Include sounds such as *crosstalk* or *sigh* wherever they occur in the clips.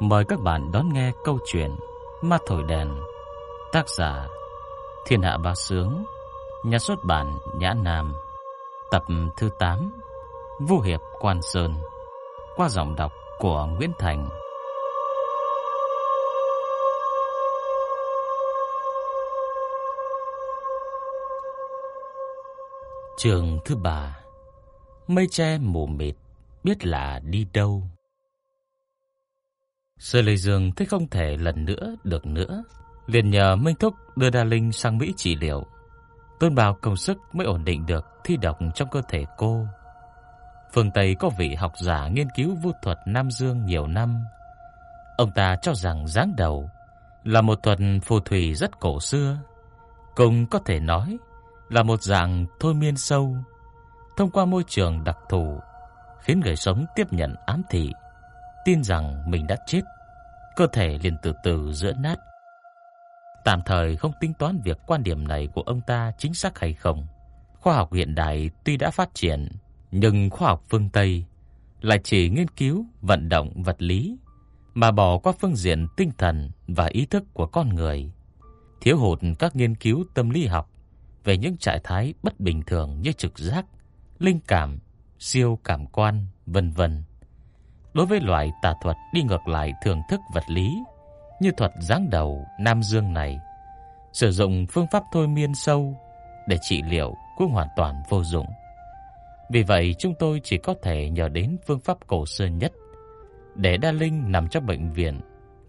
Mời các bạn đón nghe câu chuyện Ma Thổi Đèn, Tác giả Thiên Hạ Bá Sướng, Nhà xuất bản Nhã Nam, Tập thứ 8 Vu Hiệp Quan Sơn, Qua giọng đọc của Nguyễn Thành. Trường thứ ba, Mây che mù mịt, Biết là đi đâu? Sơ Lê Dương thấy không thể lần nữa được nữa, liền nhờ Minh Thúc đưa Đa Linh sang Mỹ trị liệu. Tôn Bảo công sức mới ổn định được thi độc trong cơ thể cô. Phương Tây có vị học giả nghiên cứu vu thuật Nam Dương nhiều năm. Ông ta cho rằng dáng đầu là một thuật phù thủy rất cổ xưa, cũng có thể nói là một dạng thôi miên sâu, thông qua môi trường đặc thù khiến người sống tiếp nhận ám thị tin rằng mình đã chết, cơ thể liền từ từ rữa nát. Tạm thời không tính toán việc quan điểm này của ông ta chính xác hay không. Khoa học hiện đại tuy đã phát triển, nhưng khoa học phương Tây lại chỉ nghiên cứu vận động vật lý mà bỏ qua phương diện tinh thần và ý thức của con người, thiếu hụt các nghiên cứu tâm lý học về những trạng thái bất bình thường như trực giác, linh cảm, siêu cảm quan, vân vân. Đối với loại tà thuật đi ngược lại thưởng thức vật lý như thuật giáng đầu Nam Dương này, sử dụng phương pháp thôi miên sâu để trị liệu cũng hoàn toàn vô dụng. Vì vậy chúng tôi chỉ có thể nhờ đến phương pháp cổ xưa nhất để Đa Linh nằm trong bệnh viện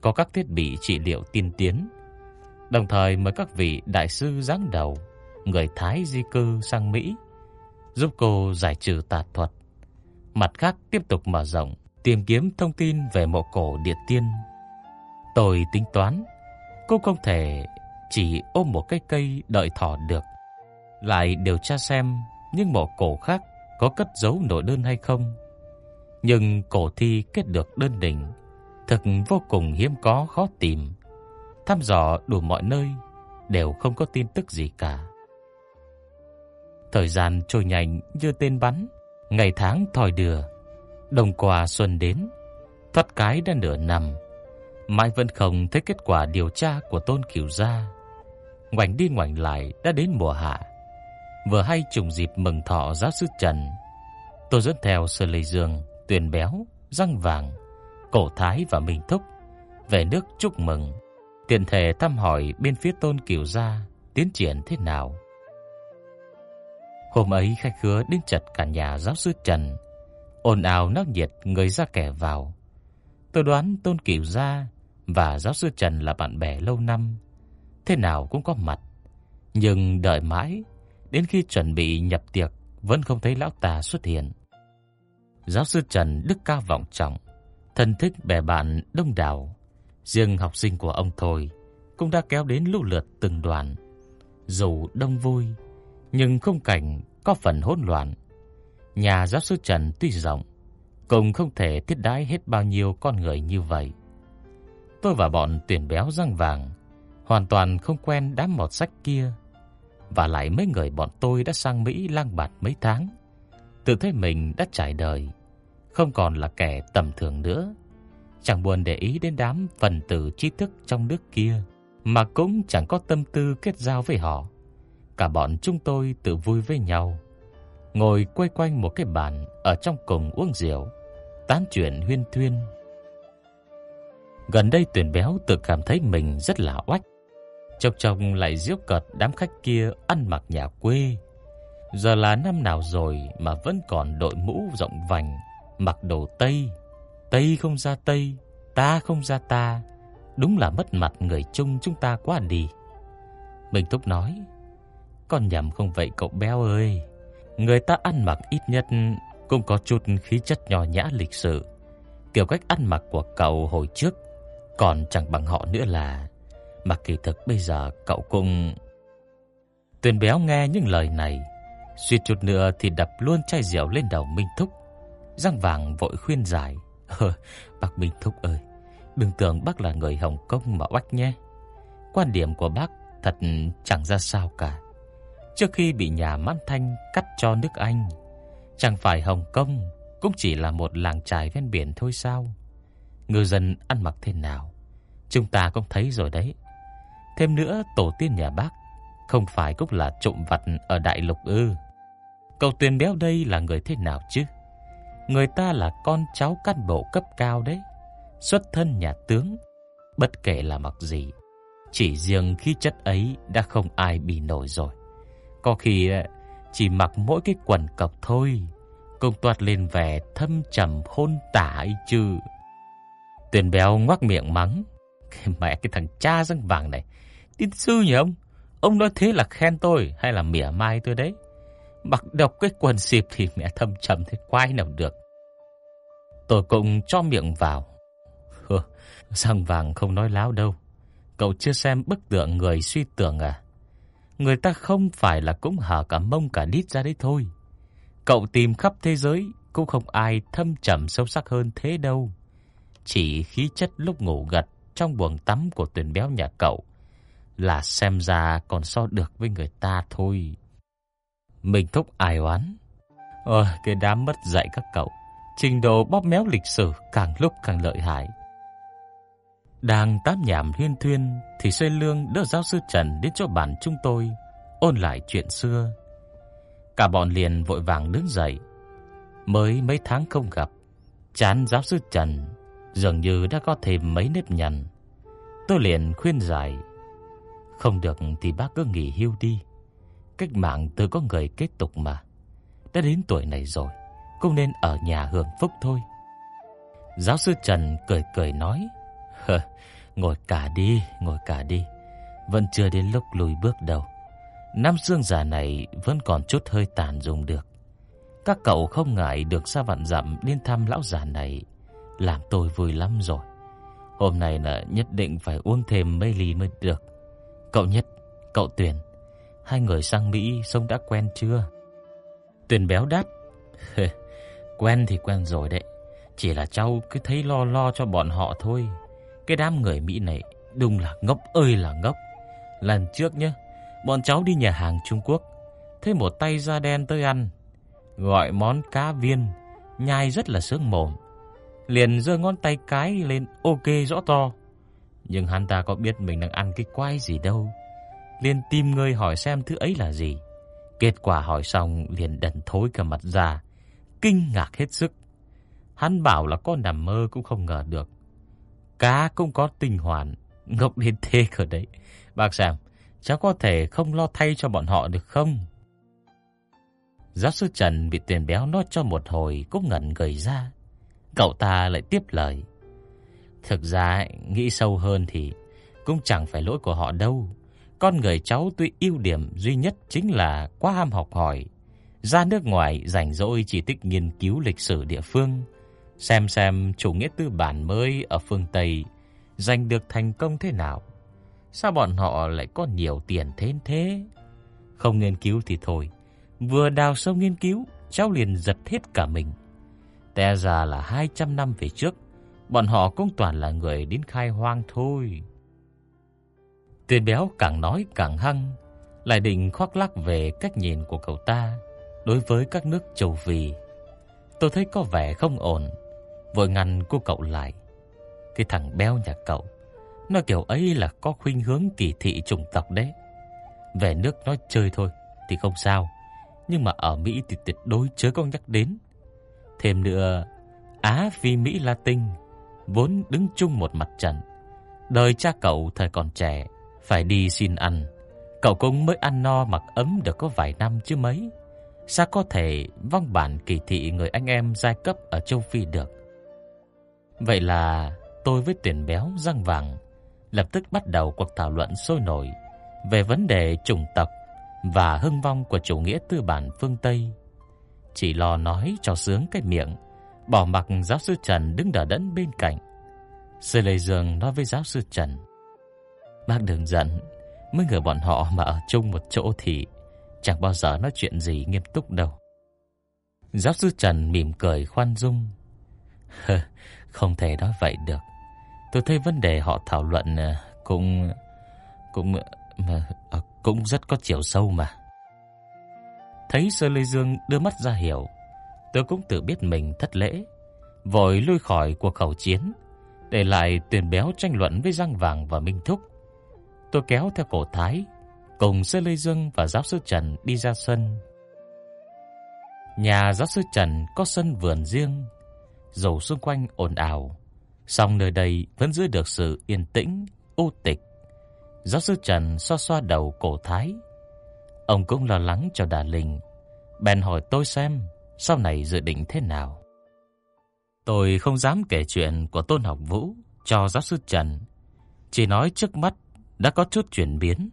có các thiết bị trị liệu tiên tiến, đồng thời mời các vị đại sư giáng đầu, người Thái di cư sang Mỹ giúp cô giải trừ tà thuật. Mặt khác tiếp tục mở rộng tìm kiếm thông tin về mộ cổ Địa Tiên. Tôi tính toán, cô không thể chỉ ôm một cái cây đợi thỏ được, lại điều tra xem những mộ cổ khác có cất giấu nội đơn hay không. Nhưng cổ thi kết được đơn đỉnh thực vô cùng hiếm có khó tìm. Thăm dò đủ mọi nơi đều không có tin tức gì cả. Thời gian trôi nhanh như tên bắn, ngày tháng thòi đưa. Đồng qua xuân đến, thoát cái đã nửa năm, mãi vẫn không thấy kết quả điều tra của Tôn Cửu gia. Ngoảnh đi ngoảnh lại đã đến mùa hạ, vừa hay trùng dịp mừng thọ giáo sư Trần. Tôi dẫn theo Sơ Lệ Dương, Tuyền Béo, Răng Vàng, Cổ Thái và Minh Thúc về nước chúc mừng, tiện thể thăm hỏi bên phía Tôn Cửu gia tiến triển thế nào. Hôm ấy khách khứa đến chật cả nhà giáo sư Trần ồn ào náo nhiệt người ra kẻ vào. Tôi đoán Tôn Cửu gia và giáo sư Trần là bạn bè lâu năm, thế nào cũng có mặt. Nhưng đợi mãi, đến khi chuẩn bị nhập tiệc vẫn không thấy lão ta xuất hiện. Giáo sư Trần đức cao vọng trọng, thân thích bè bạn đông đảo, riêng học sinh của ông thôi cũng đã kéo đến lũ lượt từng đoàn. Dù đông vui, nhưng không cảnh có phần hỗn loạn. Nhà giáo sư Trần tuy rộng, cũng không thể thiết đái hết bao nhiêu con người như vậy. Tôi và bọn tuyển béo răng vàng hoàn toàn không quen đám mọt sách kia, và lại mấy người bọn tôi đã sang Mỹ lang bạt mấy tháng, tự thấy mình đã trải đời, không còn là kẻ tầm thường nữa. Chẳng buồn để ý đến đám phần tử trí thức trong nước kia, mà cũng chẳng có tâm tư kết giao với họ. Cả bọn chúng tôi tự vui với nhau ngồi quay quanh một cái bàn ở trong cùng uống rượu, tán chuyện huyên thuyên. Gần đây Tuyển Béo tự cảm thấy mình rất là oách. chọc chồng lại giễu cợt đám khách kia ăn mặc nhà quê. Giờ là năm nào rồi mà vẫn còn đội mũ rộng vành, mặc đồ Tây. Tây không ra Tây, ta không ra ta. Đúng là mất mặt người chung chúng ta quá đi. mình Thúc nói, con nhầm không vậy cậu béo ơi. Người ta ăn mặc ít nhất cũng có chút khí chất nhỏ nhã lịch sự. Kiểu cách ăn mặc của cậu hồi trước còn chẳng bằng họ nữa là mà kỳ thực bây giờ cậu cũng Tuyền béo nghe những lời này, suýt chút nữa thì đập luôn chai rượu lên đầu Minh Thúc. răng vàng vội khuyên giải, "Bác Minh Thúc ơi, đừng tưởng bác là người Hồng Kông mà oách nhé. Quan điểm của bác thật chẳng ra sao cả trước khi bị nhà Mãn Thanh cắt cho nước Anh. Chẳng phải Hồng Kông cũng chỉ là một làng trài ven biển thôi sao? ngư dân ăn mặc thế nào, chúng ta cũng thấy rồi đấy. Thêm nữa, tổ tiên nhà bác không phải cũng là trộm vặt ở đại lục ư? Cậu Tuyền béo đây là người thế nào chứ? Người ta là con cháu cán bộ cấp cao đấy, xuất thân nhà tướng, bất kể là mặc gì, chỉ riêng khí chất ấy đã không ai bị nổi rồi. Có khi ờ, chỉ mặc mỗi cái quần cộc thôi, cũng toát lên vẻ thâm trầm khôn tả ấy chứ. Tuyền béo ngoác miệng mắng, mẹ cái thằng cha răng vàng này, tin sư nhỉ ông? Ông nói thế là khen tôi hay là mỉa mai tôi đấy? Mặc độc cái quần xịp thì mẹ thâm trầm thế quái nào được. Tôi cũng cho miệng vào. Hừ, răng vàng không nói láo đâu. Cậu chưa xem bức tượng người suy tưởng à? Người ta không phải là cũng hở cả mông cả đít ra đấy thôi. Cậu tìm khắp thế giới cũng không ai thâm trầm sâu sắc hơn thế đâu. Chỉ khí chất lúc ngủ gật trong buồng tắm của tuyển béo nhà cậu là xem ra còn so được với người ta thôi. Mình thúc ai oán. Ôi, cái đám mất dạy các cậu. Trình độ bóp méo lịch sử càng lúc càng lợi hại. Đang tám nhảm huyên thuyên thì xây Lương đỡ giáo sư Trần đến cho bản chúng tôi ôn lại chuyện xưa. Cả bọn liền vội vàng đứng dậy. Mới mấy tháng không gặp, chán giáo sư Trần dường như đã có thêm mấy nếp nhăn. Tôi liền khuyên giải, không được thì bác cứ nghỉ hưu đi. Cách mạng từ có người kết tục mà. Đã đến tuổi này rồi, cũng nên ở nhà hưởng phúc thôi. Giáo sư Trần cười cười nói, Ờ, ngồi cả đi, ngồi cả đi. Vẫn chưa đến lúc lùi bước đâu. Nam xương già này vẫn còn chút hơi tàn dùng được. Các cậu không ngại được xa vạn dặm đến thăm lão già này, làm tôi vui lắm rồi. Hôm nay là nhất định phải uống thêm mấy ly mới được. Cậu Nhất, cậu Tuyền, hai người sang Mỹ sống đã quen chưa? Tuyền béo đáp, *laughs* quen thì quen rồi đấy, chỉ là cháu cứ thấy lo lo cho bọn họ thôi. Cái đám người Mỹ này đúng là ngốc ơi là ngốc. Lần trước nhá, bọn cháu đi nhà hàng Trung Quốc, thấy một tay da đen tới ăn, gọi món cá viên, nhai rất là sướng mồm. Liền giơ ngón tay cái lên ok rõ to. Nhưng hắn ta có biết mình đang ăn cái quái gì đâu. Liền tìm người hỏi xem thứ ấy là gì. Kết quả hỏi xong liền đần thối cả mặt ra, kinh ngạc hết sức. Hắn bảo là con nằm mơ cũng không ngờ được. Cá cũng có tinh hoàn, ngốc đến thế cơ đấy. Bác xem, cháu có thể không lo thay cho bọn họ được không? Giáo sư Trần bị tiền béo nói cho một hồi cũng ngẩn gầy ra. Cậu ta lại tiếp lời. Thực ra, nghĩ sâu hơn thì cũng chẳng phải lỗi của họ đâu. Con người cháu tuy ưu điểm duy nhất chính là quá ham học hỏi. Ra nước ngoài rảnh rỗi chỉ thích nghiên cứu lịch sử địa phương, xem xem chủ nghĩa tư bản mới ở phương Tây giành được thành công thế nào. Sao bọn họ lại có nhiều tiền thế thế? Không nghiên cứu thì thôi, vừa đào sâu nghiên cứu, cháu liền giật hết cả mình. Té ra là 200 năm về trước, bọn họ cũng toàn là người đến khai hoang thôi. Tuyền béo càng nói càng hăng, lại định khoác lác về cách nhìn của cậu ta đối với các nước châu Phi. Tôi thấy có vẻ không ổn, vội ngăn cô cậu lại. Cái thằng béo nhà cậu, nó kiểu ấy là có khuynh hướng kỳ thị chủng tộc đấy. Về nước nói chơi thôi thì không sao, nhưng mà ở Mỹ thì tuyệt đối chớ có nhắc đến. Thêm nữa, Á Phi Mỹ Latin vốn đứng chung một mặt trận. Đời cha cậu thời còn trẻ phải đi xin ăn, cậu cũng mới ăn no mặc ấm được có vài năm chứ mấy. Sao có thể vong bản kỳ thị người anh em giai cấp ở châu Phi được? Vậy là tôi với tuyển béo răng vàng lập tức bắt đầu cuộc thảo luận sôi nổi về vấn đề chủng tộc và hưng vong của chủ nghĩa tư bản phương Tây. Chỉ lo nói cho sướng cái miệng, bỏ mặc giáo sư Trần đứng đờ đẫn bên cạnh. Sư Lê Dương nói với giáo sư Trần: "Bác đừng giận, mấy người bọn họ mà ở chung một chỗ thì chẳng bao giờ nói chuyện gì nghiêm túc đâu." Giáo sư Trần mỉm cười khoan dung. *laughs* Không thể nói vậy được. Tôi thấy vấn đề họ thảo luận à, cũng cũng mà à, cũng rất có chiều sâu mà. Thấy Sơ Lê Dương đưa mắt ra hiểu, tôi cũng tự biết mình thất lễ, vội lui khỏi cuộc khẩu chiến, Để lại tiền béo tranh luận với Giang Vàng và Minh Thúc. Tôi kéo theo cổ Thái, cùng Sơ Lê Dương và giáo sư Trần đi ra sân. Nhà giáo sư Trần có sân vườn riêng, dầu xung quanh ồn ào, song nơi đây vẫn giữ được sự yên tĩnh, u tịch. Giáo sư Trần xoa xoa đầu cổ Thái. Ông cũng lo lắng cho Đà Linh, bèn hỏi tôi xem sau này dự định thế nào. Tôi không dám kể chuyện của Tôn Học Vũ cho giáo sư Trần, chỉ nói trước mắt đã có chút chuyển biến,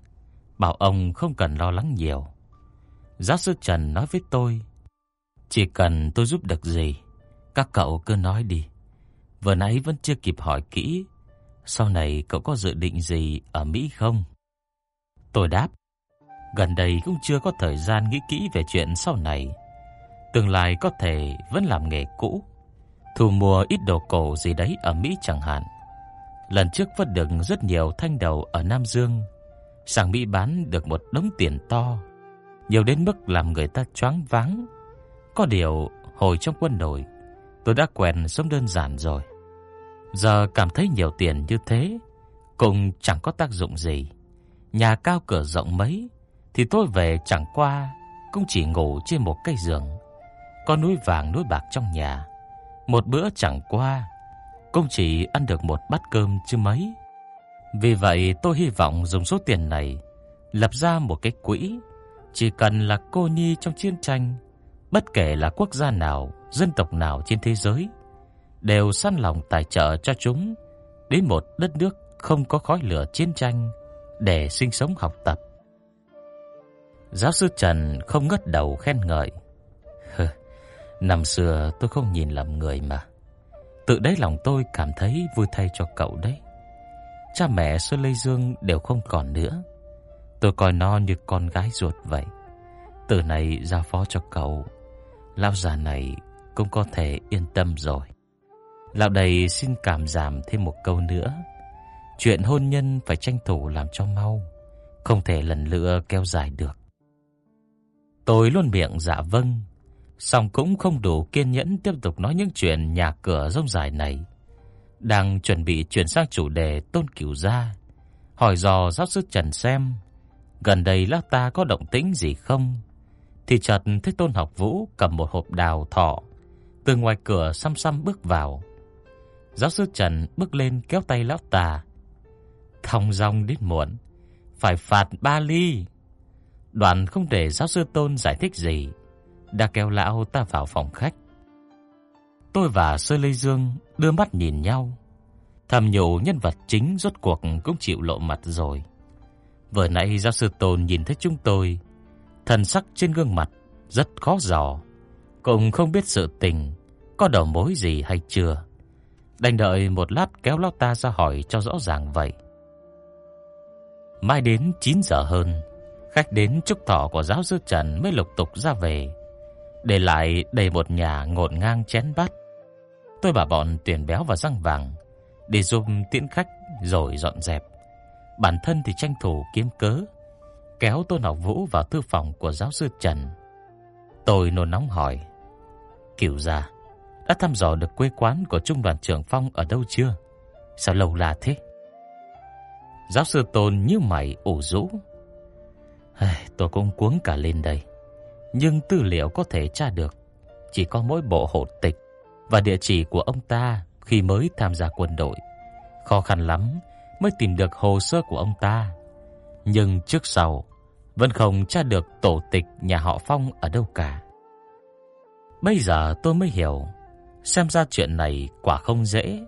bảo ông không cần lo lắng nhiều. Giáo sư Trần nói với tôi, chỉ cần tôi giúp được gì, các cậu cứ nói đi. Vừa nãy vẫn chưa kịp hỏi kỹ, sau này cậu có dự định gì ở Mỹ không? Tôi đáp, gần đây cũng chưa có thời gian nghĩ kỹ về chuyện sau này. Tương lai có thể vẫn làm nghề cũ, thu mua ít đồ cổ gì đấy ở Mỹ chẳng hạn. Lần trước vớt được rất nhiều thanh đầu ở Nam Dương, sang Mỹ bán được một đống tiền to, nhiều đến mức làm người ta choáng váng. Có điều, hồi trong quân đội, tôi đã quen sống đơn giản rồi. Giờ cảm thấy nhiều tiền như thế cũng chẳng có tác dụng gì. Nhà cao cửa rộng mấy thì tôi về chẳng qua cũng chỉ ngủ trên một cây giường. Có núi vàng núi bạc trong nhà. Một bữa chẳng qua cũng chỉ ăn được một bát cơm chứ mấy. Vì vậy tôi hy vọng dùng số tiền này lập ra một cái quỹ, chỉ cần là cô nhi trong chiến tranh, bất kể là quốc gia nào, dân tộc nào trên thế giới, đều săn lòng tài trợ cho chúng đến một đất nước không có khói lửa chiến tranh để sinh sống học tập. Giáo sư Trần không ngất đầu khen ngợi. Năm xưa tôi không nhìn lầm người mà. Tự đáy lòng tôi cảm thấy vui thay cho cậu đấy. Cha mẹ Sơ Lê Dương đều không còn nữa. Tôi coi nó như con gái ruột vậy. Từ này giao phó cho cậu, lão già này cũng có thể yên tâm rồi. Lão đầy xin cảm giảm thêm một câu nữa. Chuyện hôn nhân phải tranh thủ làm cho mau, không thể lần nữa kéo dài được. Tôi luôn miệng dạ vâng, song cũng không đủ kiên nhẫn tiếp tục nói những chuyện nhà cửa rông dài này. Đang chuẩn bị chuyển sang chủ đề Tôn Cửu gia, hỏi dò giáo sư Trần xem gần đây lão ta có động tĩnh gì không. Thì chợt thấy Tôn Học Vũ cầm một hộp đào thọ từ ngoài cửa xăm xăm bước vào. Giáo sư Trần bước lên kéo tay lão ta. Thông dong đến muộn, phải phạt ba ly. Đoàn không để giáo sư Tôn giải thích gì, đã kéo lão ta vào phòng khách. Tôi và Sơ Lê Dương đưa mắt nhìn nhau. Thầm nhủ nhân vật chính rốt cuộc cũng chịu lộ mặt rồi. Vừa nãy giáo sư Tôn nhìn thấy chúng tôi, thần sắc trên gương mặt rất khó dò, cũng không biết sự tình có đầu mối gì hay chưa. Đành đợi một lát kéo lão ta ra hỏi cho rõ ràng vậy. Mai đến 9 giờ hơn, khách đến chúc thọ của giáo sư Trần mới lục tục ra về, để lại đầy một nhà ngổn ngang chén bát. Tôi bảo bọn tiền béo và răng vàng để giúp tiễn khách rồi dọn dẹp. Bản thân thì tranh thủ kiếm cớ kéo Tôn Học Vũ vào thư phòng của giáo sư Trần. Tôi nôn nóng hỏi: "Cửu gia, đã thăm dò được quê quán của trung đoàn trưởng Phong ở đâu chưa? Sao lâu là thế?" Giáo sư Tôn như mày ủ rũ. Tôi cũng cuống cả lên đây. Nhưng tư liệu có thể tra được chỉ có mỗi bộ hộ tịch và địa chỉ của ông ta khi mới tham gia quân đội. Khó khăn lắm mới tìm được hồ sơ của ông ta. Nhưng trước sau vẫn không tra được tổ tịch nhà họ Phong ở đâu cả. Bây giờ tôi mới hiểu, xem ra chuyện này quả không dễ.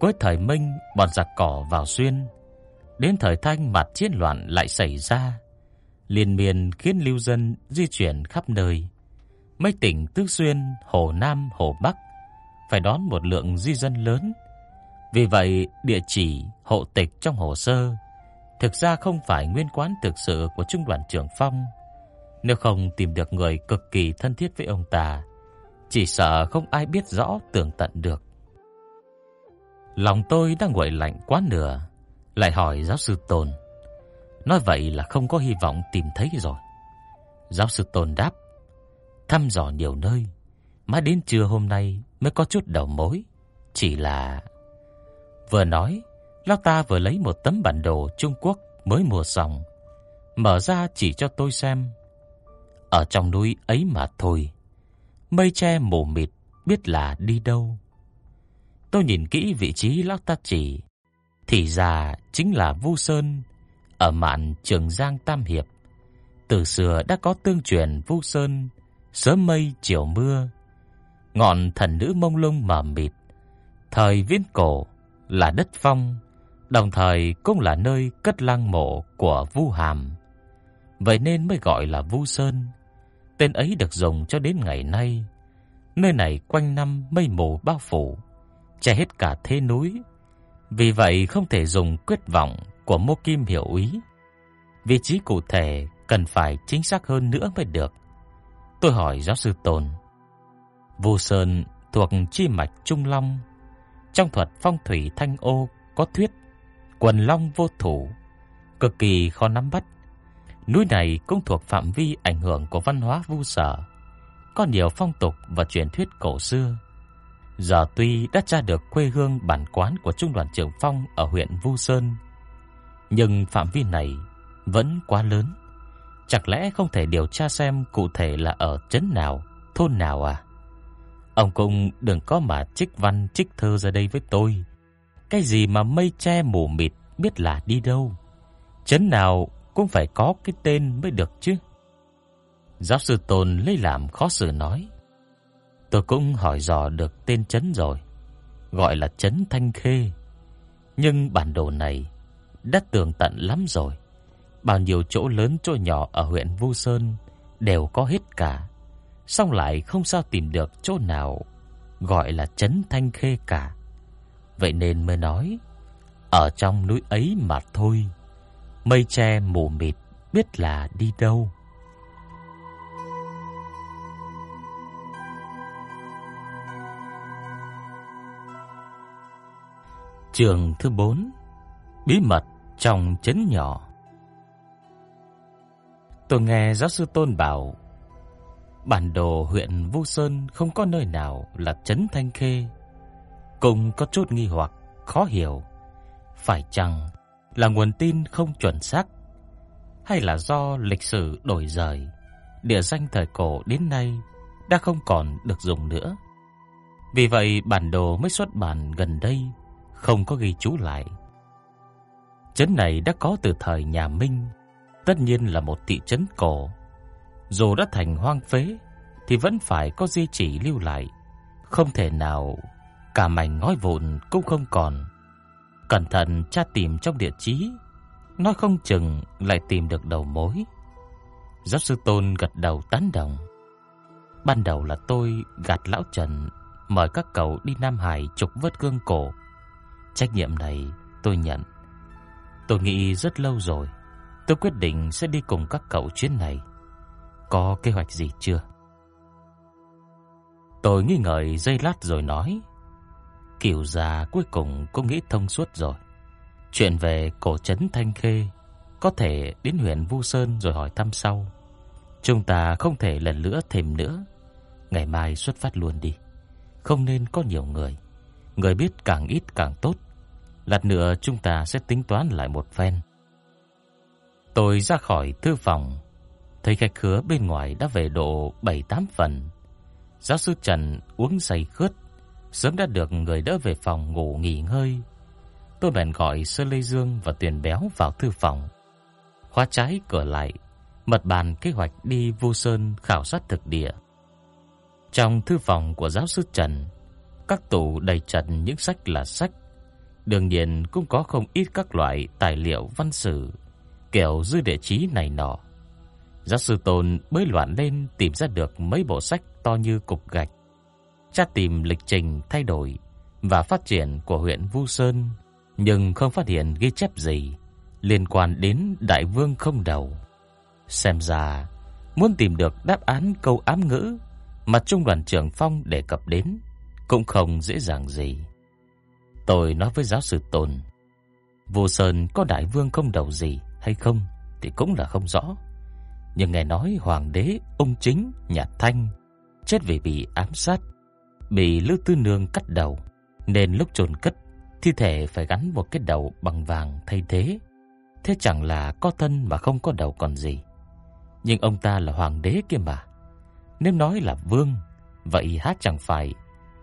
Cuối thời Minh, bọn giặc cỏ vào xuyên, đến thời Thanh mặt chiến loạn lại xảy ra, liên miên khiến lưu dân di chuyển khắp nơi. Mấy tỉnh Tứ Xuyên, Hồ Nam, Hồ Bắc phải đón một lượng di dân lớn. Vì vậy, địa chỉ, hộ tịch trong hồ sơ thực ra không phải nguyên quán thực sự của trung đoàn trưởng Phong. Nếu không tìm được người cực kỳ thân thiết với ông ta, chỉ sợ không ai biết rõ tường tận được. Lòng tôi đang nguội lạnh quá nửa, lại hỏi giáo sư Tôn. Nói vậy là không có hy vọng tìm thấy rồi. Giáo sư Tôn đáp, thăm dò nhiều nơi, mãi đến trưa hôm nay mới có chút đầu mối, chỉ là Vừa nói, lão ta vừa lấy một tấm bản đồ Trung Quốc mới mua xong, mở ra chỉ cho tôi xem. Ở trong núi ấy mà thôi, mây che mù mịt biết là đi đâu. Tôi nhìn kỹ vị trí lão ta chỉ, thì ra chính là Vu Sơn ở mạn Trường Giang Tam Hiệp. Từ xưa đã có tương truyền Vu Sơn sớm mây chiều mưa, ngọn thần nữ mông lung mờ mịt, thời viễn cổ là đất phong, đồng thời cũng là nơi cất lăng mộ của Vu Hàm. Vậy nên mới gọi là Vu Sơn. Tên ấy được dùng cho đến ngày nay. Nơi này quanh năm mây mù bao phủ, che hết cả thế núi. Vì vậy không thể dùng quyết vọng của Mô Kim hiểu ý. Vị trí cụ thể cần phải chính xác hơn nữa mới được. Tôi hỏi giáo sư Tôn. Vu Sơn thuộc chi mạch Trung Long. Trong thuật phong thủy Thanh Ô có thuyết quần long vô thủ, cực kỳ khó nắm bắt. Núi này cũng thuộc phạm vi ảnh hưởng của văn hóa Vu Sở, có nhiều phong tục và truyền thuyết cổ xưa. Giờ tuy đã tra được quê hương bản quán của trung đoàn trưởng Phong ở huyện Vu Sơn, nhưng phạm vi này vẫn quá lớn. Chẳng lẽ không thể điều tra xem cụ thể là ở trấn nào, thôn nào à? Ông cũng đừng có mà trích văn trích thơ ra đây với tôi. Cái gì mà mây che mù mịt biết là đi đâu. chấn nào cũng phải có cái tên mới được chứ. Giáo sư Tôn lấy làm khó xử nói. Tôi cũng hỏi dò được tên chấn rồi, gọi là chấn Thanh Khê. Nhưng bản đồ này đã tường tận lắm rồi. Bao nhiêu chỗ lớn chỗ nhỏ ở huyện Vu Sơn đều có hết cả. Song lại không sao tìm được chỗ nào gọi là chấn Thanh Khê cả. Vậy nên mới nói, ở trong núi ấy mà thôi. Mây che mù mịt biết là đi đâu. Trường thứ 4 Bí mật trong chấn nhỏ Tôi nghe giáo sư Tôn bảo, bản đồ huyện Vu Sơn không có nơi nào là chấn Thanh Khê. Cùng có chút nghi hoặc, khó hiểu. Phải chăng là nguồn tin không chuẩn xác hay là do lịch sử đổi rời, địa danh thời cổ đến nay đã không còn được dùng nữa. Vì vậy bản đồ mới xuất bản gần đây không có ghi chú lại. Trấn này đã có từ thời nhà Minh, tất nhiên là một thị trấn cổ. Dù đã thành hoang phế thì vẫn phải có di chỉ lưu lại, không thể nào cả mảnh ngói vụn cũng không còn. Cẩn thận tra tìm trong địa chí, nói không chừng lại tìm được đầu mối. Giáo sư Tôn gật đầu tán đồng. Ban đầu là tôi gạt lão Trần mời các cậu đi Nam Hải trục vớt gương cổ. Trách nhiệm này tôi nhận. Tôi nghĩ rất lâu rồi, tôi quyết định sẽ đi cùng các cậu chuyến này. Có kế hoạch gì chưa? Tôi nghi ngờ giây lát rồi nói, kiều già cuối cùng cũng nghĩ thông suốt rồi. Chuyện về cổ trấn Thanh Khê có thể đến huyện Vu Sơn rồi hỏi thăm sau. Chúng ta không thể lần nữa thêm nữa. Ngày mai xuất phát luôn đi. Không nên có nhiều người. Người biết càng ít càng tốt. Lát nữa chúng ta sẽ tính toán lại một phen. Tôi ra khỏi thư phòng, thấy khách khứa bên ngoài đã về độ 7-8 phần. Giáo sư Trần uống say khướt, sớm đã được người đỡ về phòng ngủ nghỉ ngơi. Tôi bèn gọi Sơ Lê Dương và Tuyền Béo vào thư phòng. Khóa trái cửa lại, mật bàn kế hoạch đi Vu Sơn khảo sát thực địa. Trong thư phòng của giáo sư Trần, các tủ đầy trần những sách là sách. Đương nhiên cũng có không ít các loại tài liệu văn sử, kiểu dư địa chí này nọ. Giáo sư Tôn mới loạn lên tìm ra được mấy bộ sách to như cục gạch. Tra tìm lịch trình thay đổi và phát triển của huyện Vu Sơn, nhưng không phát hiện ghi chép gì liên quan đến đại vương không đầu. Xem ra, muốn tìm được đáp án câu ám ngữ mà trung đoàn trưởng Phong đề cập đến cũng không dễ dàng gì. Tôi nói với giáo sư Tôn, Vu Sơn có đại vương không đầu gì hay không thì cũng là không rõ. Nhưng nghe nói hoàng đế ông chính nhà Thanh chết vì bị ám sát, bị Lữ Tư Nương cắt đầu, nên lúc chôn cất thi thể phải gắn một cái đầu bằng vàng thay thế. Thế chẳng là có thân mà không có đầu còn gì. Nhưng ông ta là hoàng đế kia mà. Nếu nói là vương, vậy hát chẳng phải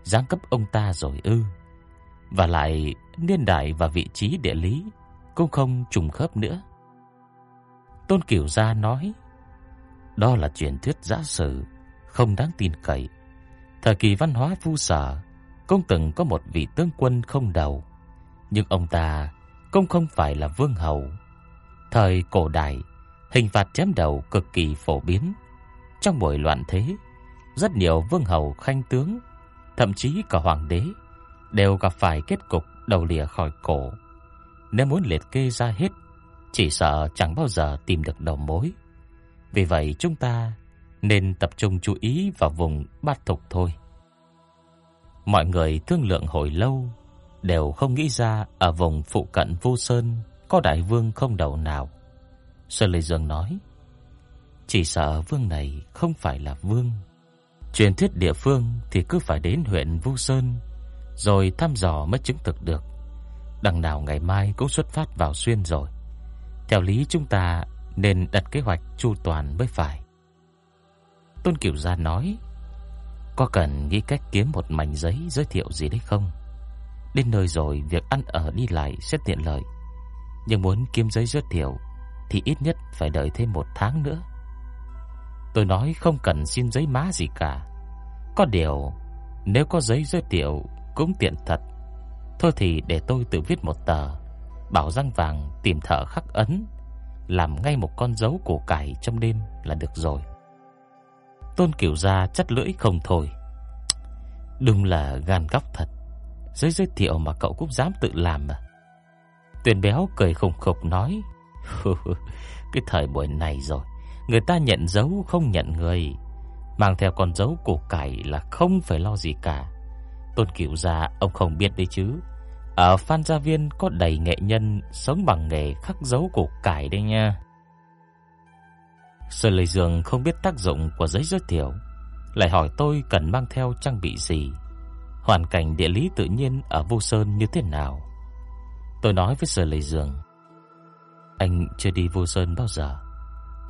giáng cấp ông ta rồi ư? Và lại niên đại và vị trí địa lý cũng không trùng khớp nữa. Tôn Kiều Gia nói, đó là truyền thuyết giả sử, không đáng tin cậy. Thời kỳ văn hóa vu sở, cũng từng có một vị tướng quân không đầu, nhưng ông ta cũng không phải là vương hầu. Thời cổ đại, hình phạt chém đầu cực kỳ phổ biến. Trong buổi loạn thế, rất nhiều vương hầu khanh tướng, thậm chí cả hoàng đế đều gặp phải kết cục đầu lìa khỏi cổ. Nếu muốn liệt kê ra hết, chỉ sợ chẳng bao giờ tìm được đầu mối. Vì vậy chúng ta nên tập trung chú ý vào vùng bát thục thôi. Mọi người thương lượng hồi lâu, đều không nghĩ ra ở vùng phụ cận Vu Sơn có đại vương không đầu nào. Sơn Lê Dương nói: "Chỉ sợ vương này không phải là vương. Truyền thuyết địa phương thì cứ phải đến huyện Vu Sơn, rồi thăm dò mới chứng thực được. Đằng nào ngày mai cũng xuất phát vào xuyên rồi. Theo lý chúng ta nên đặt kế hoạch chu toàn mới phải." Tôn Cửu Gia nói: "Có cần nghĩ cách kiếm một mảnh giấy giới thiệu gì đấy không?" Đến nơi rồi việc ăn ở đi lại sẽ tiện lợi. Nhưng muốn kiếm giấy giới thiệu thì ít nhất phải đợi thêm một tháng nữa. Tôi nói không cần xin giấy má gì cả. Có điều, nếu có giấy giới thiệu cũng tiện thật. Thôi thì để tôi tự viết một tờ, bảo răng vàng tìm thợ khắc ấn, làm ngay một con dấu cổ cải trong đêm là được rồi. Tôn Kiều Gia chắt lưỡi không thôi. Đúng là gan góc thật. Giới giới thiệu mà cậu cũng dám tự làm mà. Tuyền béo cười khùng khục nói, cái thời buổi này rồi, người ta nhận dấu không nhận người, mang theo con dấu củ cải là không phải lo gì cả. Tôn Cửu gia ông không biết đấy chứ. Ở Phan Gia Viên có đầy nghệ nhân sống bằng nghề khắc dấu củ cải đây nha. Sơn Lê Dương không biết tác dụng của giấy giới thiệu, lại hỏi tôi cần mang theo trang bị gì hoàn cảnh địa lý tự nhiên ở Vô Sơn như thế nào. Tôi nói với Sở Lê Dương, anh chưa đi Vô Sơn bao giờ,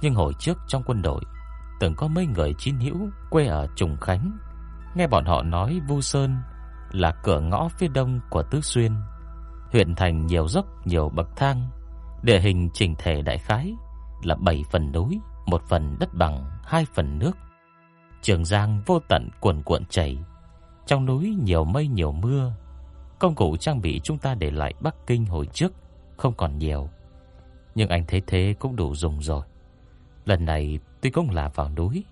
nhưng hồi trước trong quân đội từng có mấy người chiến hữu quê ở Trùng Khánh, nghe bọn họ nói Vô Sơn là cửa ngõ phía đông của Tứ Xuyên, huyện thành nhiều dốc, nhiều bậc thang, địa hình chỉnh thể đại khái là bảy phần núi, một phần đất bằng, hai phần nước. Trường Giang vô tận cuồn cuộn chảy, trong núi nhiều mây nhiều mưa, công cụ trang bị chúng ta để lại Bắc Kinh hồi trước không còn nhiều, nhưng anh thấy thế cũng đủ dùng rồi. Lần này tuy cũng là vào núi,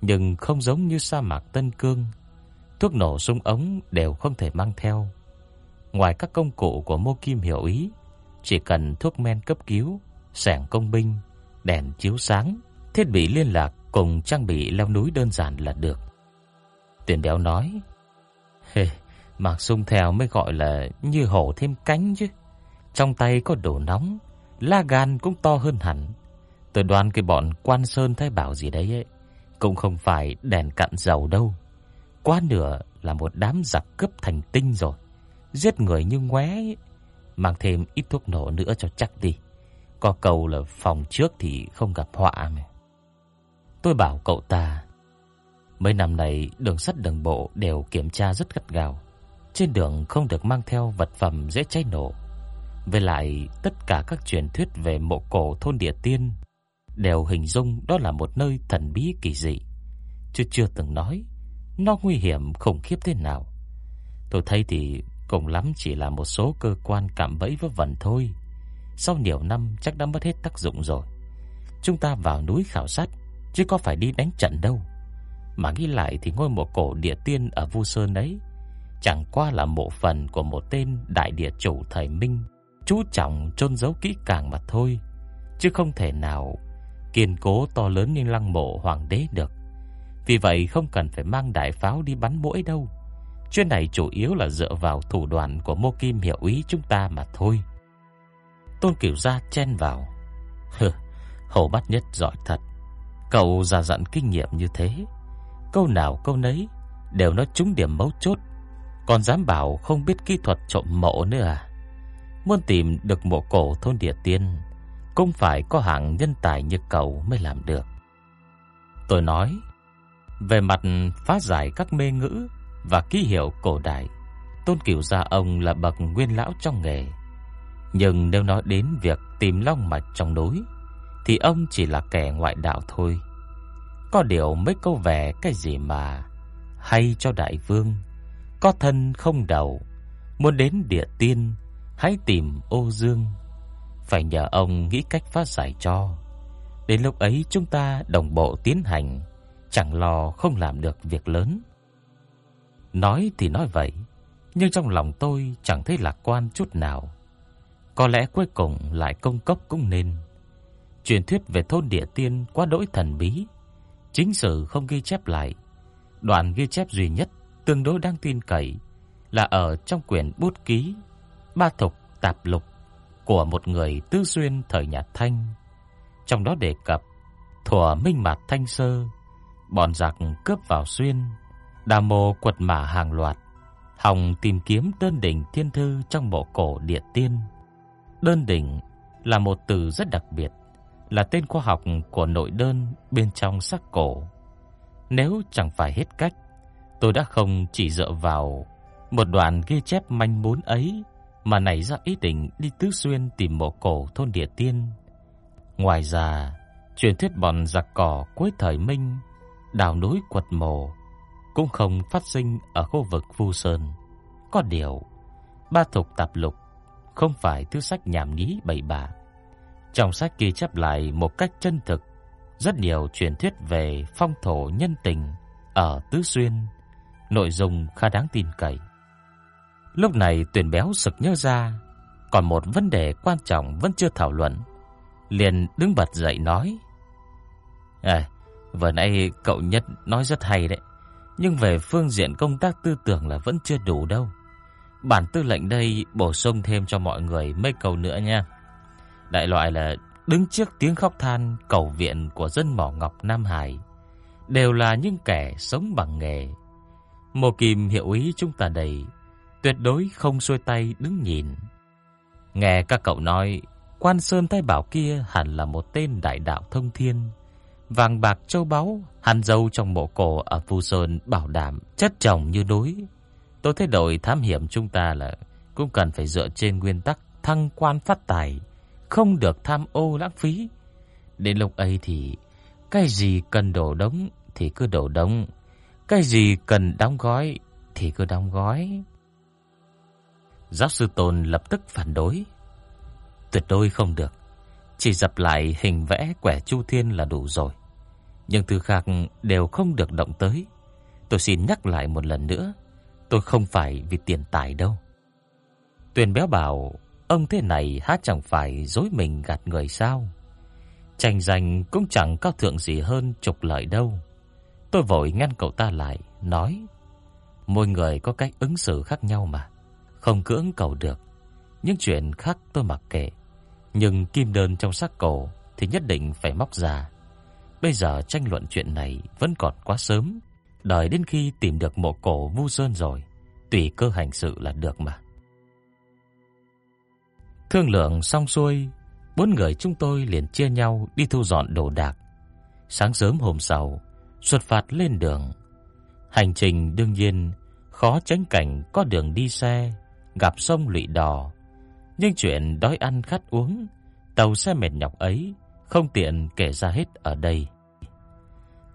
nhưng không giống như sa mạc Tân Cương, thuốc nổ súng ống đều không thể mang theo. Ngoài các công cụ của Mô Kim hiểu ý, chỉ cần thuốc men cấp cứu, sẻng công binh, đèn chiếu sáng, thiết bị liên lạc cùng trang bị leo núi đơn giản là được. Tiền béo nói, Hề, mặc sung theo mới gọi là như hổ thêm cánh chứ. Trong tay có đồ nóng, la gan cũng to hơn hẳn. Tôi đoán cái bọn quan sơn thái bảo gì đấy ấy, cũng không phải đèn cạn dầu đâu. Quá nửa là một đám giặc cướp thành tinh rồi. Giết người như ngoé, mang thêm ít thuốc nổ nữa cho chắc đi. Có cầu là phòng trước thì không gặp họa mà. Tôi bảo cậu ta Mấy năm này đường sắt đường bộ đều kiểm tra rất gắt gao. Trên đường không được mang theo vật phẩm dễ cháy nổ. Với lại tất cả các truyền thuyết về mộ cổ thôn địa tiên đều hình dung đó là một nơi thần bí kỳ dị, chứ chưa từng nói nó nguy hiểm khủng khiếp thế nào. Tôi thấy thì cùng lắm chỉ là một số cơ quan cảm bẫy vớ vẩn thôi. Sau nhiều năm chắc đã mất hết tác dụng rồi. Chúng ta vào núi khảo sát chứ có phải đi đánh trận đâu. Mà nghĩ lại thì ngôi mộ cổ địa tiên ở Vu Sơn đấy chẳng qua là mộ phần của một tên đại địa chủ thời Minh, chú trọng chôn giấu kỹ càng mà thôi, chứ không thể nào kiên cố to lớn như lăng mộ hoàng đế được. Vì vậy không cần phải mang đại pháo đi bắn mũi đâu. Chuyện này chủ yếu là dựa vào thủ đoạn của Mô Kim hiệu ý chúng ta mà thôi. Tôn Cửu Gia chen vào. Hừ, hầu Bát Nhất giỏi thật. Cậu già dặn kinh nghiệm như thế, câu nào câu nấy đều nói trúng điểm mấu chốt. Còn dám bảo không biết kỹ thuật trộm mộ nữa à? Muốn tìm được mộ cổ thôn địa tiên Cũng phải có hạng nhân tài như cậu mới làm được. Tôi nói Về mặt phá giải các mê ngữ Và ký hiệu cổ đại Tôn Cửu Gia ông là bậc nguyên lão trong nghề. Nhưng nếu nói đến việc tìm long mạch trong núi thì ông chỉ là kẻ ngoại đạo thôi. Có điều mấy câu vẻ cái gì mà Hay cho đại vương. Có thân không đầu, Muốn đến địa tiên, Hãy tìm ô dương. Phải nhờ ông nghĩ cách phá giải cho. Đến lúc ấy chúng ta đồng bộ tiến hành, Chẳng lo không làm được việc lớn. Nói thì nói vậy, Nhưng trong lòng tôi chẳng thấy lạc quan chút nào. Có lẽ cuối cùng lại công cốc cũng nên. Truyền thuyết về thôn địa tiên quá đỗi thần bí. Chính sử không ghi chép lại. Đoạn ghi chép duy nhất tương đối đáng tin cậy Là ở trong quyển bút ký Ba thục tạp lục Của một người tư xuyên thời nhà Thanh. Trong đó đề cập Thủa minh mạt thanh sơ, Bọn giặc cướp vào xuyên Đà mồ quật mã hàng loạt, Hòng tìm kiếm đơn đỉnh thiên thư Trong bộ cổ địa tiên. Đơn đỉnh là một từ rất đặc biệt. Là tên khoa học của nội đơn Bên trong sắc cổ Nếu chẳng phải hết cách Tôi đã không chỉ dựa vào Một đoạn ghi chép manh mún ấy Mà nảy ra ý định đi tứ xuyên Tìm mộ cổ thôn địa tiên Ngoài ra Truyền thuyết bọn giặc cỏ cuối thời Minh đào núi quật mộ cũng không phát sinh ở khu vực Vu Sơn. Có điều, ba thục tạp lục không phải thứ sách nhảm nhí bậy bạ. Trong sách ghi chép lại một cách chân thực rất nhiều truyền thuyết về phong thổ nhân tình ở Tứ Xuyên, nội dung khá đáng tin cậy. Lúc này Tuyển Béo sực nhớ ra, còn một vấn đề quan trọng vẫn chưa thảo luận, liền đứng bật dậy nói: "À, vừa nãy cậu nhất nói rất hay đấy. Nhưng về phương diện công tác tư tưởng là vẫn chưa đủ đâu. Bản tư lệnh đây bổ sung thêm cho mọi người mấy câu nữa nha. Đại loại là đứng trước tiếng khóc than cầu viện của dân mỏ ngọc Nam Hải đều là những kẻ sống bằng nghề. Mộ Kim hiệu ý chúng ta đầy, tuyệt đối không xuôi tay đứng nhìn. Nghe các cậu nói, Quan Sơn Thái Bảo kia hẳn là một tên đại đạo thông thiên, vàng bạc châu báu, hàn dâu trong mộ cổ ở Phù Sơn bảo đảm chất chồng như núi. Tôi thấy đội thám hiểm chúng ta là cũng cần phải dựa trên nguyên tắc thăng quan phát tài, không được tham ô lãng phí. Đến lúc ấy thì cái gì cần đổ đống thì cứ đổ đống, cái gì cần đóng gói thì cứ đóng gói. Giáo sư Tôn lập tức phản đối. Tuyệt đối không được. Chỉ dập lại hình vẽ quẻ Chu Thiên là đủ rồi. Nhưng thứ khác đều không được động tới. Tôi xin nhắc lại một lần nữa, tôi không phải vì tiền tài đâu. Tuyền béo bảo, ông thế này há chẳng phải dối mình gạt người sao? Tranh giành cũng chẳng cao thượng gì hơn trục lợi đâu. Tôi vội ngăn cậu ta lại, nói: "Mỗi người có cách ứng xử khác nhau mà, không cưỡng cầu được. Những chuyện khác tôi mặc kệ, nhưng kim đơn trong sắc cổ thì nhất định phải móc ra. Bây giờ tranh luận chuyện này vẫn còn quá sớm, đợi đến khi tìm được mộ cổ Vu Sơn rồi, tùy cơ hành sự là được mà. Thương lượng xong xuôi, bốn người chúng tôi liền chia nhau đi thu dọn đồ đạc. Sáng sớm hôm sau, xuất phát lên đường. Hành trình đương nhiên khó tránh cảnh có đường đi xe, gặp sông lụy đò, nhưng chuyện đói ăn khát uống, tàu xe mệt nhọc ấy không tiện kể ra hết ở đây.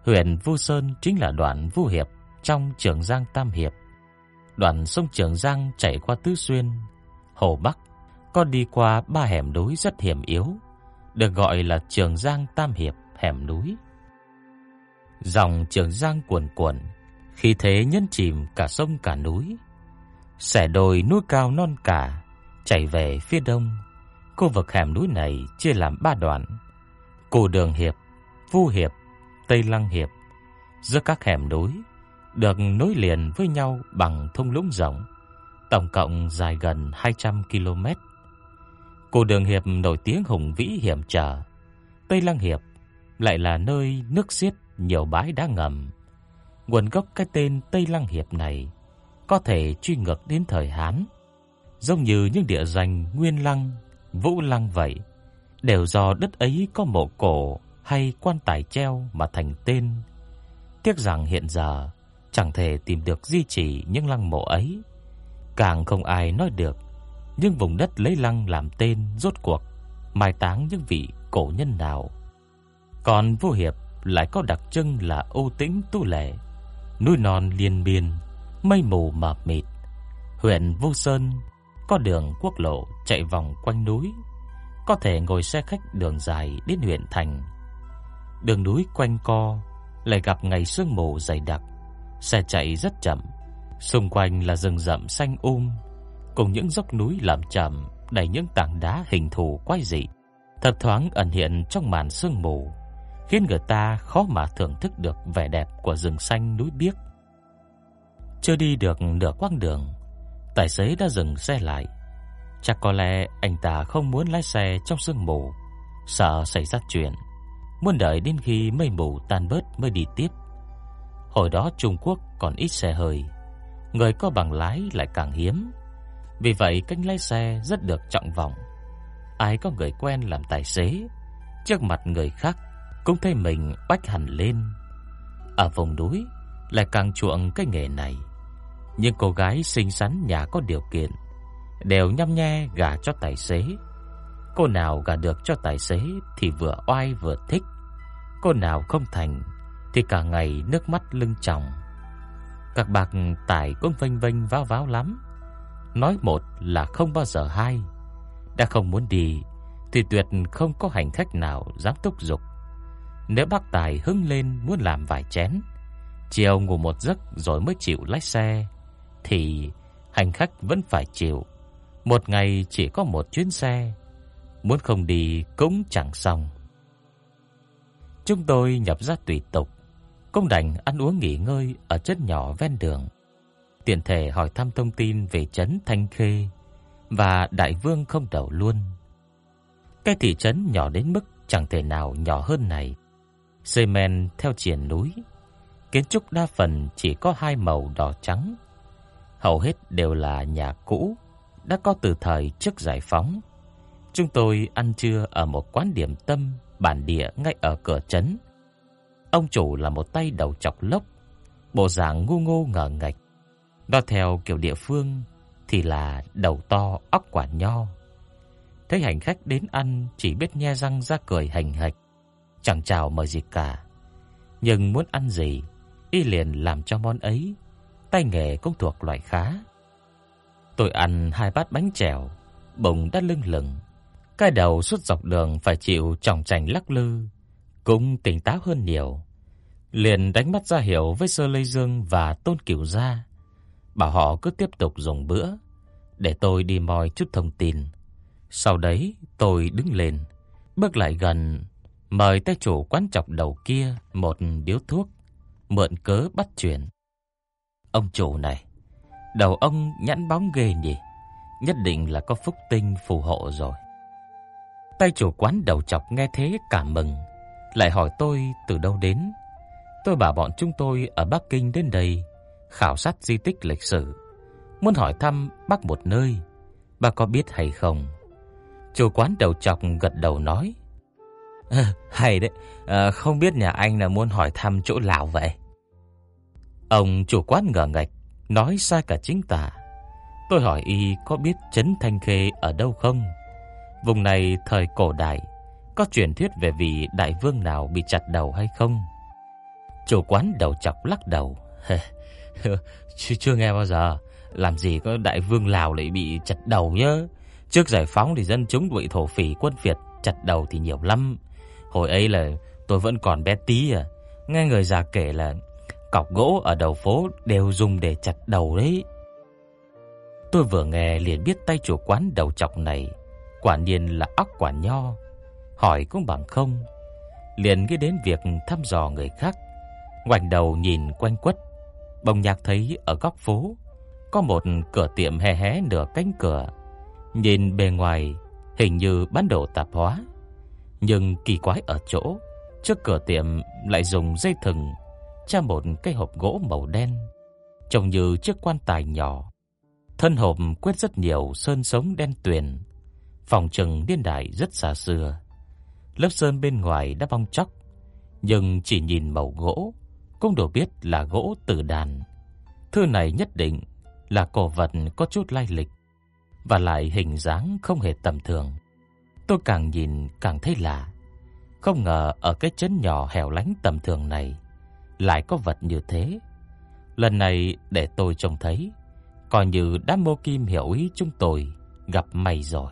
Huyện Vu Sơn chính là đoạn Vu Hiệp trong Trường Giang Tam Hiệp. Đoạn sông Trường Giang chảy qua Tứ Xuyên, Hồ Bắc, có đi qua ba hẻm núi rất hiểm yếu, được gọi là Trường Giang Tam Hiệp hẻm núi. Dòng Trường Giang cuồn cuộn, khi thế nhấn chìm cả sông cả núi. Xẻ đồi núi cao non cả, chảy về phía đông. Khu vực hẻm núi này chia làm ba đoạn: Cổ Đường Hiệp, Vu Hiệp, Tây Lăng Hiệp. Giữa các hẻm núi được nối liền với nhau bằng thung lũng rộng, tổng cộng dài gần 200 km. Cổ Đường Hiệp nổi tiếng hùng vĩ hiểm trở. Tây Lăng Hiệp lại là nơi nước xiết nhiều bãi đá ngầm. Nguồn gốc cái tên Tây Lăng Hiệp này có thể truy ngược đến thời Hán, giống như những địa danh Nguyên Lăng, Vũ Lăng vậy, đều do đất ấy có mộ cổ hay quan tài treo mà thành tên. Tiếc rằng hiện giờ chẳng thể tìm được di chỉ những lăng mộ ấy, càng không ai nói được nhưng vùng đất lấy lăng làm tên rốt cuộc mai táng những vị cổ nhân nào. Còn Vô Hiệp lại có đặc trưng là ô tĩnh tu lệ, núi non liên miên, mây mù mờ mịt. Huyện Vô Sơn có đường quốc lộ chạy vòng quanh núi, có thể ngồi xe khách đường dài đến huyện thành. Đường núi quanh co lại gặp ngày sương mù dày đặc, xe chạy rất chậm, xung quanh là rừng rậm xanh um, cùng những dốc núi lởm chởm đầy những tảng đá hình thù quái dị, thật thoáng ẩn hiện trong màn sương mù, khiến người ta khó mà thưởng thức được vẻ đẹp của rừng xanh núi biếc. Chưa đi được nửa quãng đường, tài xế đã dừng xe lại. Chắc có lẽ anh ta không muốn lái xe trong sương mù, sợ xảy ra chuyện, muốn đợi đến khi mây mù tan bớt mới đi tiếp. Hồi đó Trung Quốc còn ít xe hơi, người có bằng lái lại càng hiếm. Vì vậy cách lái xe rất được trọng vọng. Ai có người quen làm tài xế, trước mặt người khác cũng thấy mình bách hẳn lên. Ở vùng núi lại càng chuộng cái nghề này. Nhưng cô gái xinh xắn nhà có điều kiện đều nhăm nhe gả cho tài xế. Cô nào gả được cho tài xế thì vừa oai vừa thích. Cô nào không thành thì cả ngày nước mắt lưng tròng. Các bạc tài cũng vênh vênh váo váo lắm. Nói một là không bao giờ hai. Đã không muốn đi thì tuyệt không có hành khách nào dám thúc giục. Nếu bác tài hưng lên muốn làm vài chén, chiều ngủ một giấc rồi mới chịu lái xe thì hành khách vẫn phải chịu. Một ngày chỉ có một chuyến xe, muốn không đi cũng chẳng xong. Chúng tôi nhập ra tùy tục, công đành ăn uống nghỉ ngơi ở chân nhỏ ven đường. Tiện thể hỏi thăm thông tin về trấn Thanh Khê và Đại Vương không đầu luôn. Cái thị trấn nhỏ đến mức chẳng thể nào nhỏ hơn này. Xây men theo triển núi, kiến trúc đa phần chỉ có hai màu đỏ trắng hầu hết đều là nhà cũ, đã có từ thời trước giải phóng. Chúng tôi ăn trưa ở một quán điểm tâm bản địa ngay ở cửa trấn. Ông chủ là một tay đầu chọc lốc, bộ dạng ngu ngô ngờ ngạch đo theo kiểu địa phương thì là đầu to óc quả nho. Thấy hành khách đến ăn chỉ biết nhe răng ra cười hành hạch, chẳng chào mời gì cả. Nhưng muốn ăn gì, y liền làm cho món ấy tay nghề cũng thuộc loại khá. Tôi ăn hai bát bánh chèo, bụng đã lưng lửng, cái đầu suốt dọc đường phải chịu trọng trành lắc lư, cũng tỉnh táo hơn nhiều. Liền đánh mắt ra hiệu với Sơ Lê Dương và Tôn Cửu gia, bảo họ cứ tiếp tục dùng bữa để tôi đi moi chút thông tin. Sau đấy, tôi đứng lên, bước lại gần, mời tay chủ quán chọc đầu kia một điếu thuốc, mượn cớ bắt chuyện. Ông chủ này, đầu ông nhẵn bóng ghê nhỉ, nhất định là có phúc tinh phù hộ rồi. Tay chủ quán đầu chọc nghe thế cảm mừng, lại hỏi tôi từ đâu đến. Tôi bảo bọn chúng tôi ở Bắc Kinh đến đây khảo sát di tích lịch sử, muốn hỏi thăm bác một nơi, bà có biết hay không? Chủ quán đầu chọc gật đầu nói: à, "Hay đấy, à, không biết nhà anh là muốn hỏi thăm chỗ nào vậy?" Ông chủ quán ngờ ngạch, nói sai cả chính tả. Tôi hỏi y có biết trấn Thanh Khê ở đâu không? Vùng này thời cổ đại có truyền thuyết về vị đại vương nào bị chặt đầu hay không? Chủ quán đầu chọc lắc đầu. *laughs* chưa, chưa nghe bao giờ, làm gì có đại vương Lào lại bị chặt đầu nhớ. Trước giải phóng thì dân chúng bị thổ phỉ quân Việt chặt đầu thì nhiều lắm. Hồi ấy là tôi vẫn còn bé tí à, nghe người già kể là cọc gỗ ở đầu phố đều dùng để chặt đầu đấy. Tôi vừa nghe liền biết tay chủ quán đầu chọc này quả nhiên là óc quả nho, hỏi cũng bằng không. Liền nghĩ đến việc thăm dò người khác, ngoảnh đầu nhìn quanh quất, bỗng nhạc thấy ở góc phố có một cửa tiệm hé hé nửa cánh cửa. Nhìn bề ngoài hình như bán đồ tạp hóa, nhưng kỳ quái ở chỗ trước cửa tiệm lại dùng dây thừng tra một cái hộp gỗ màu đen. trông như chiếc quan tài nhỏ. Thân hộp quét rất nhiều sơn sống đen tuyền, phòng trừng niên đại rất xa xưa. Lớp sơn bên ngoài đã bong chóc, nhưng chỉ nhìn màu gỗ cũng đều biết là gỗ tử đàn. Thư này nhất định là cổ vật có chút lai lịch và lại hình dáng không hề tầm thường. Tôi càng nhìn càng thấy lạ. Không ngờ ở cái trấn nhỏ hẻo lánh tầm thường này lại có vật như thế. Lần này để tôi trông thấy, coi như đám mô kim hiểu ý chúng tôi gặp may rồi.